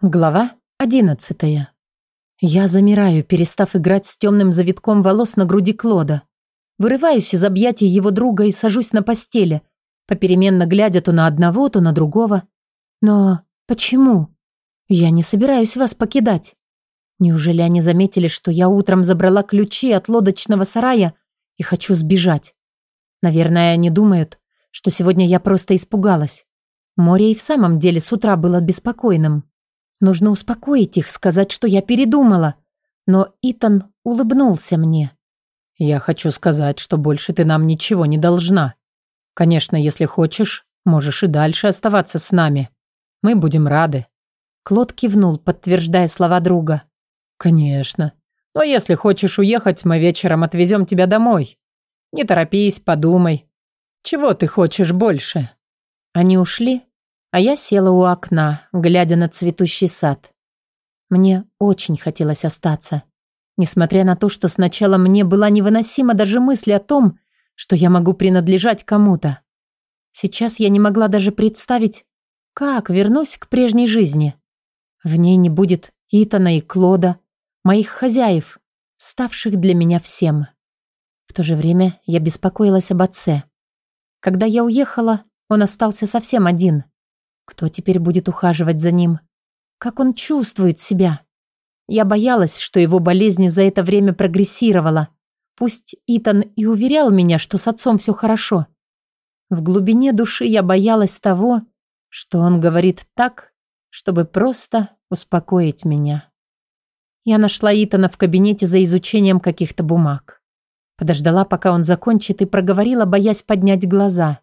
Глава одиннадцатая. Я замираю, перестав играть с темным завитком волос на груди Клода. Вырываюсь из объятий его друга и сажусь на постели, попеременно глядя то на одного, то на другого. Но почему? Я не собираюсь вас покидать. Неужели они заметили, что я утром забрала ключи от лодочного сарая и хочу сбежать? Наверное, они думают, что сегодня я просто испугалась. Море и в самом деле с утра было беспокойным. Нужно успокоить их, сказать, что я передумала. Но Итан улыбнулся мне. «Я хочу сказать, что больше ты нам ничего не должна. Конечно, если хочешь, можешь и дальше оставаться с нами. Мы будем рады». Клод кивнул, подтверждая слова друга. «Конечно. Но если хочешь уехать, мы вечером отвезем тебя домой. Не торопись, подумай. Чего ты хочешь больше?» Они ушли, а я села у окна, глядя на цветущий сад. Мне очень хотелось остаться. Несмотря на то, что сначала мне была невыносима даже мысль о том, что я могу принадлежать кому-то. Сейчас я не могла даже представить, как вернусь к прежней жизни. В ней не будет Итана и Клода, моих хозяев, ставших для меня всем. В то же время я беспокоилась об отце. Когда я уехала, он остался совсем один. Кто теперь будет ухаживать за ним? Как он чувствует себя? Я боялась, что его болезнь за это время прогрессировала. Пусть Итан и уверял меня, что с отцом все хорошо. В глубине души я боялась того, что он говорит так, чтобы просто успокоить меня. Я нашла Итана в кабинете за изучением каких-то бумаг. Подождала, пока он закончит, и проговорила, боясь поднять глаза.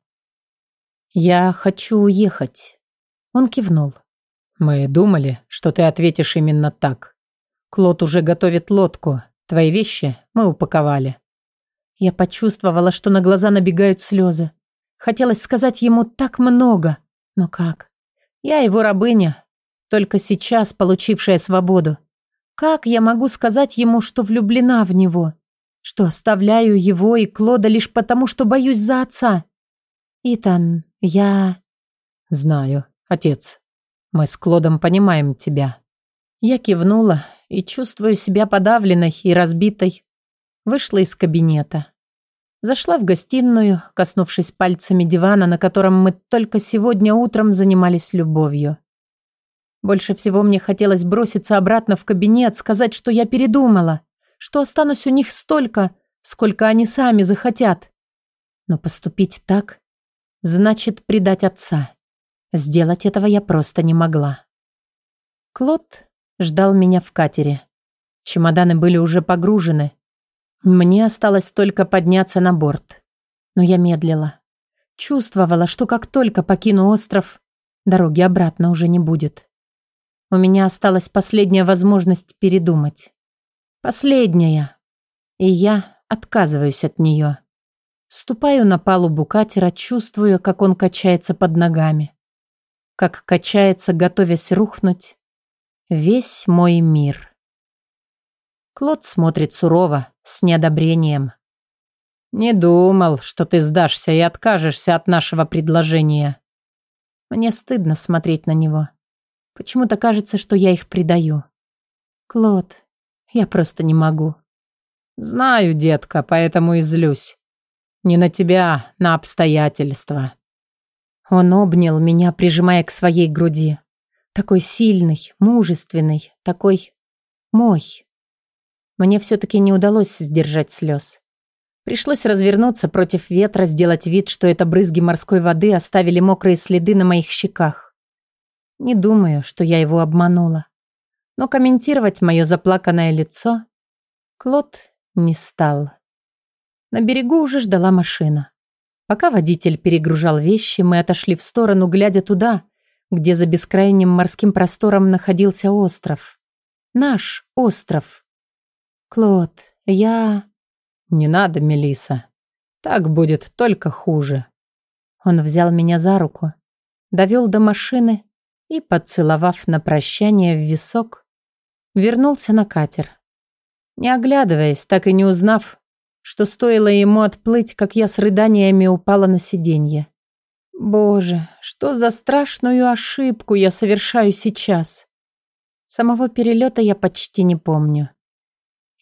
«Я хочу уехать. Он кивнул. «Мы думали, что ты ответишь именно так. Клод уже готовит лодку. Твои вещи мы упаковали». Я почувствовала, что на глаза набегают слезы. Хотелось сказать ему так много. Но как? Я его рабыня, только сейчас получившая свободу. Как я могу сказать ему, что влюблена в него? Что оставляю его и Клода лишь потому, что боюсь за отца? Итан, я... Знаю. «Отец, мы с Клодом понимаем тебя». Я кивнула и, чувствую себя подавленной и разбитой, вышла из кабинета. Зашла в гостиную, коснувшись пальцами дивана, на котором мы только сегодня утром занимались любовью. Больше всего мне хотелось броситься обратно в кабинет, сказать, что я передумала, что останусь у них столько, сколько они сами захотят. Но поступить так значит предать отца. Сделать этого я просто не могла. Клод ждал меня в катере. Чемоданы были уже погружены. Мне осталось только подняться на борт. Но я медлила. Чувствовала, что как только покину остров, дороги обратно уже не будет. У меня осталась последняя возможность передумать. Последняя. И я отказываюсь от нее. Ступаю на палубу катера, чувствую, как он качается под ногами как качается, готовясь рухнуть, весь мой мир. Клод смотрит сурово, с неодобрением. «Не думал, что ты сдашься и откажешься от нашего предложения». Мне стыдно смотреть на него. Почему-то кажется, что я их предаю. Клод, я просто не могу. Знаю, детка, поэтому и злюсь. Не на тебя, на обстоятельства. Он обнял меня, прижимая к своей груди. Такой сильный, мужественный, такой мой. Мне все-таки не удалось сдержать слез. Пришлось развернуться против ветра, сделать вид, что это брызги морской воды оставили мокрые следы на моих щеках. Не думаю, что я его обманула. Но комментировать мое заплаканное лицо Клод не стал. На берегу уже ждала машина. Пока водитель перегружал вещи, мы отошли в сторону, глядя туда, где за бескрайним морским простором находился остров. Наш остров. Клод, я... Не надо, Мелиса. Так будет только хуже. Он взял меня за руку, довел до машины и, поцеловав на прощание в висок, вернулся на катер. Не оглядываясь, так и не узнав, что стоило ему отплыть, как я с рыданиями упала на сиденье. Боже, что за страшную ошибку я совершаю сейчас. Самого перелета я почти не помню.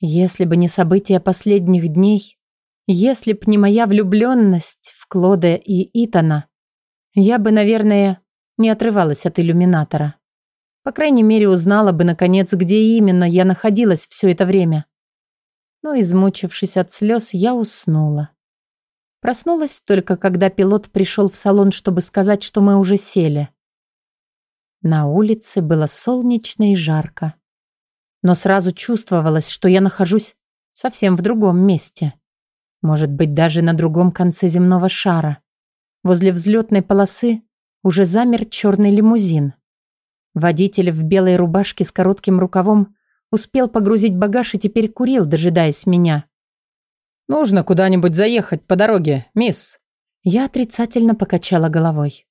Если бы не события последних дней, если б не моя влюбленность в Клода и Итана, я бы, наверное, не отрывалась от иллюминатора. По крайней мере, узнала бы, наконец, где именно я находилась все это время. Но, измучившись от слез, я уснула. Проснулась только, когда пилот пришел в салон, чтобы сказать, что мы уже сели. На улице было солнечно и жарко. Но сразу чувствовалось, что я нахожусь совсем в другом месте. Может быть, даже на другом конце земного шара. Возле взлетной полосы уже замер черный лимузин. Водитель в белой рубашке с коротким рукавом успел погрузить багаж и теперь курил, дожидаясь меня. «Нужно куда-нибудь заехать по дороге, мисс». Я отрицательно покачала головой.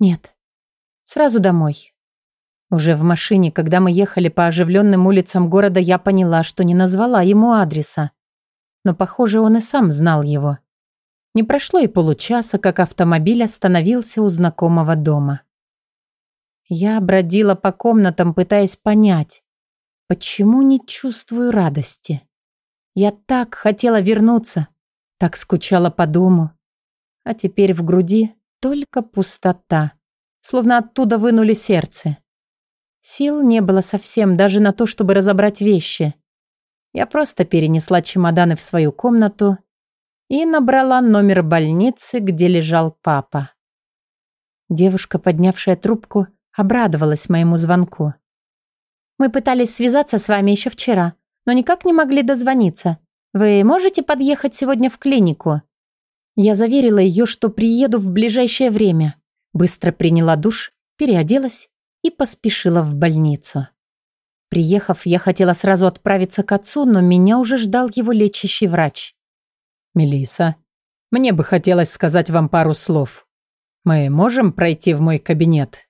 «Нет, сразу домой». Уже в машине, когда мы ехали по оживленным улицам города, я поняла, что не назвала ему адреса. Но, похоже, он и сам знал его. Не прошло и получаса, как автомобиль остановился у знакомого дома. Я бродила по комнатам, пытаясь понять, почему не чувствую радости. Я так хотела вернуться, так скучала по дому. А теперь в груди только пустота, словно оттуда вынули сердце. Сил не было совсем даже на то, чтобы разобрать вещи. Я просто перенесла чемоданы в свою комнату и набрала номер больницы, где лежал папа. Девушка, поднявшая трубку, обрадовалась моему звонку. «Мы пытались связаться с вами еще вчера, но никак не могли дозвониться. Вы можете подъехать сегодня в клинику?» Я заверила ее, что приеду в ближайшее время. Быстро приняла душ, переоделась и поспешила в больницу. Приехав, я хотела сразу отправиться к отцу, но меня уже ждал его лечащий врач. Мелиса, мне бы хотелось сказать вам пару слов. Мы можем пройти в мой кабинет?»